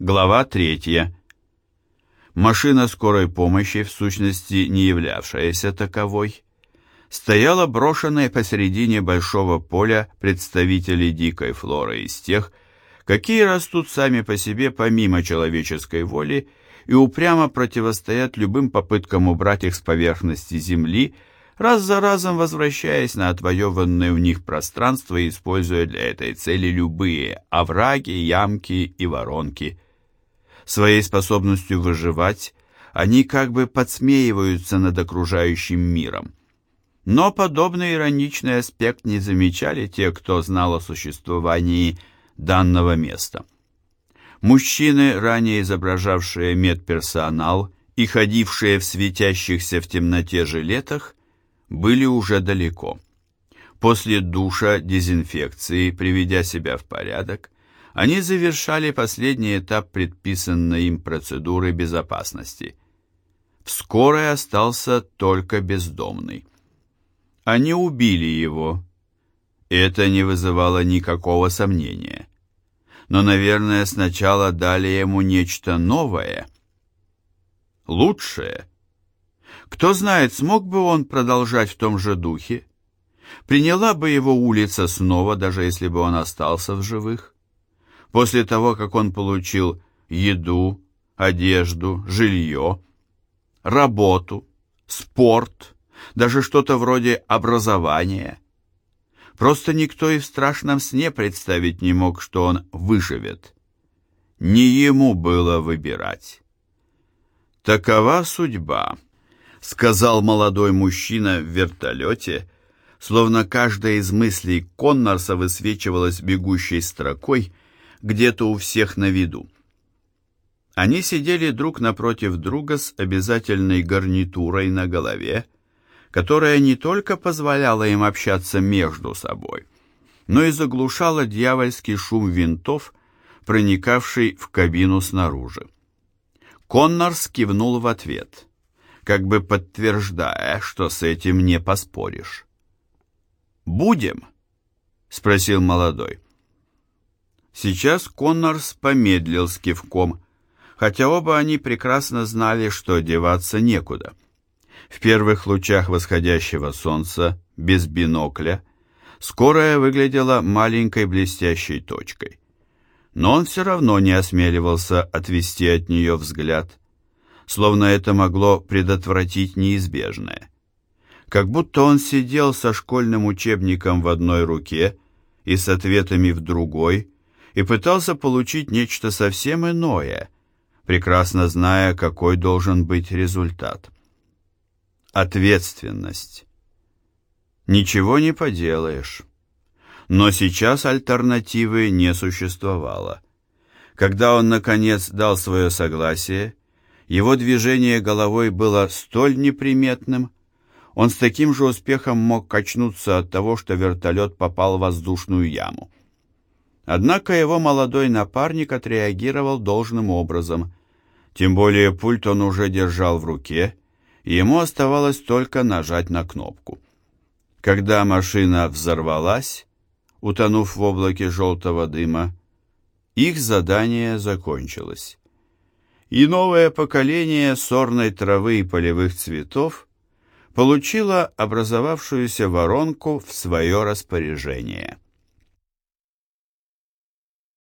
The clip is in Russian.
Глава третья. Машина скорой помощи, в сущности не являвшаяся таковой, стояла брошенной посередине большого поля представителей дикой флоры из тех, какие растут сами по себе помимо человеческой воли и упрямо противостоят любым попыткам убрать их с поверхности земли, раз за разом возвращаясь на отвоеванное у них пространство и используя для этой цели любые овраги, ямки и воронки. Своей способностью выживать они как бы подсмеиваются над окружающим миром. Но подобный ироничный аспект не замечали те, кто знал о существовании данного места. Мужчины, ранее изображавшие медперсонал и ходившие в светящихся в темноте жилетах, были уже далеко. После душа, дезинфекции, приведя себя в порядок, они завершали последний этап предписанной им процедуры безопасности. В скорой остался только бездомный. Они убили его. Это не вызывало никакого сомнения но, наверное, сначала дали ему нечто новое, лучшее. Кто знает, смог бы он продолжать в том же духе? Приняла бы его улица снова, даже если бы он остался в живых? После того, как он получил еду, одежду, жилье, работу, спорт, даже что-то вроде образования – Просто никто и в страшном сне представить не мог, что он выживет. Не ему было выбирать. «Такова судьба», — сказал молодой мужчина в вертолете, словно каждая из мыслей Коннорса высвечивалась бегущей строкой где-то у всех на виду. Они сидели друг напротив друга с обязательной гарнитурой на голове, которая не только позволяла им общаться между собой, но и заглушала дьявольский шум винтов, проникавший в кабину снаружи. Коннорс кивнул в ответ, как бы подтверждая, что с этим не поспоришь. «Будем?» — спросил молодой. Сейчас Коннорс помедлил с кивком, хотя оба они прекрасно знали, что деваться некуда. В первых лучах восходящего солнца, без бинокля, скорая выглядела маленькой блестящей точкой. Но он все равно не осмеливался отвести от нее взгляд, словно это могло предотвратить неизбежное. Как будто он сидел со школьным учебником в одной руке и с ответами в другой, и пытался получить нечто совсем иное, прекрасно зная, какой должен быть результат ответственность. Ничего не поделаешь. Но сейчас альтернативы не существовало. Когда он, наконец, дал свое согласие, его движение головой было столь неприметным, он с таким же успехом мог качнуться от того, что вертолет попал в воздушную яму. Однако его молодой напарник отреагировал должным образом, тем более пульт он уже держал в руке, ему оставалось только нажать на кнопку. Когда машина взорвалась, утонув в облаке желтого дыма, их задание закончилось. И новое поколение сорной травы и полевых цветов получило образовавшуюся воронку в свое распоряжение.